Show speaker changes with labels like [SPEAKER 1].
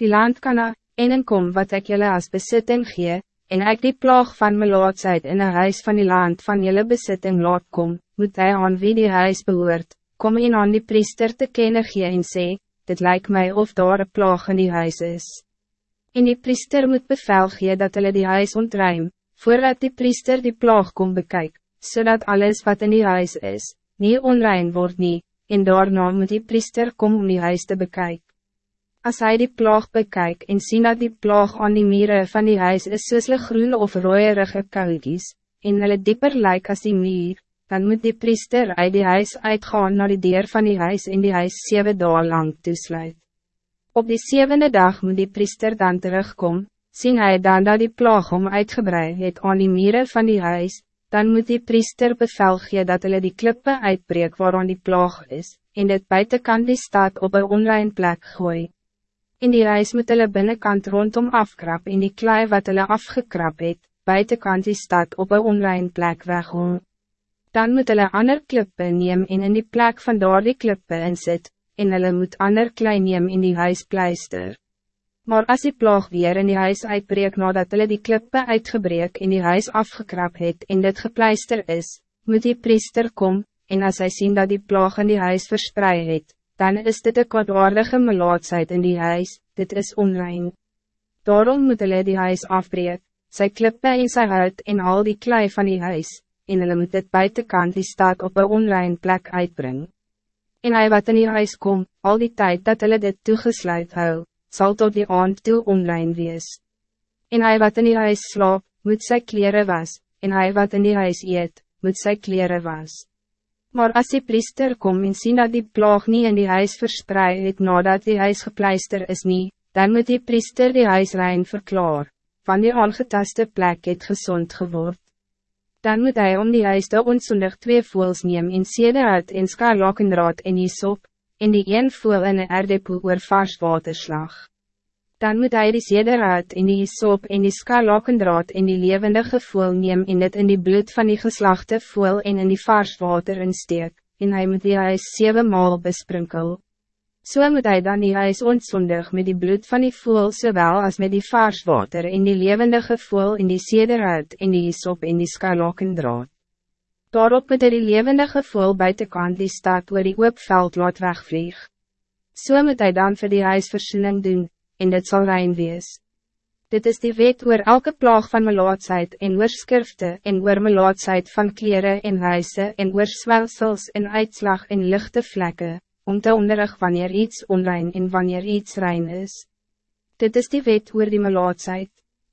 [SPEAKER 1] Die land kan na, en en kom wat ik jullie als bezitting gee, en ik die plaag van mijn laatsheid in een huis van die land van jullie bezitting laat kom, moet hij aan wie die huis behoort, kom in aan die priester te kennen gee en sê, dit lijkt mij of daar een plaag in die huis is. En die priester moet bevel gee dat hulle die huis ontruim, voordat die priester die plaag kom bekyk, zodat alles wat in die huis is, niet onrein wordt niet, en daarna moet die priester kom om die huis te bekijken. Als hij die plaag bekijkt en ziet dat die plaag aan die mieren van die huis is soos groen of rooierige koudjes, en hulle dieper lyk as die mier, dan moet die priester uit die huis uitgaan naar die deur van die huis en die huis zeven dagen lang toesluit. Op die zevende dag moet die priester dan terugkom, sien hij dan dat die plaag om uitgebreid het aan die mieren van die huis, dan moet die priester bevel gee dat hulle die klippe uitbreek waaraan die plaag is, en dit buitenkant die stad op een onrein plek gooi. In die reis moet hulle binnenkant rondom afkrap en die klei wat hulle afgekrap het, buitenkant die stad op een onrein plek weghol. Dan moet hulle ander klippe neem en in die plek van daar die klippe insit, en hulle moet ander klei neem in die huis pleister. Maar als die plaag weer in die huis uitbreek nadat hulle die klippe uitgebreek in die huis afgekrap het en dit gepleister is, moet die priester kom, en als hij zien dat die plaag in die huis verspreid het, dan is dit een kwaadwaardige melaatsheid in die huis, dit is onrein. Daarom moet hulle die huis afbreek, sy klippe en sy hout en al die klei van die huis, en hulle moet dit buitenkant die stad op een onrein plek uitbrengen. En hij wat in die huis komt, al die tijd dat hulle dit toegesluit hou, zal tot die aand toe onrein wees. En hij wat in die huis slaap, moet sy kleren was, en hij wat in die huis eet, moet sy kleren was. Maar als die priester kom en sien dat die plaag niet in die huis verspreid het nadat die huis gepleister is niet, dan moet die priester die huis rein verklaar, van die aangetaste plek het gezond geword. Dan moet hij om die huis te onzondig twee voels neem in sede uit en skarlakendraad en isop, en die een voel in een erdepoel oor vars waterslag dan moet hij die zederuit in die soop en die skarlakendraad en die levendige voel neem en het in die bloed van die geslachte voel en in die vars water insteek, en hij moet die huis zeven maal besprinkel. Zo so moet hij dan die huis ontzondig met die bloed van die voel zowel als met die vars water en die levendige voel in die zederuit en die soop en die skarlakendraad. Daarop moet hy die levendige voel buitenkant die stad oor die oopveld laat wegvlieg. Zo so moet hij dan voor die huis versoening doen, en dit zal rein wees. Dit is die wet oor elke plaag van melaatsheid en oor skrifte en oor melaatsheid van kleren en huise en oor swelsels en uitslag en lichte vlekken, om te onderrig wanneer iets onrein en wanneer iets rein is. Dit is die wet oor die melaatsheid.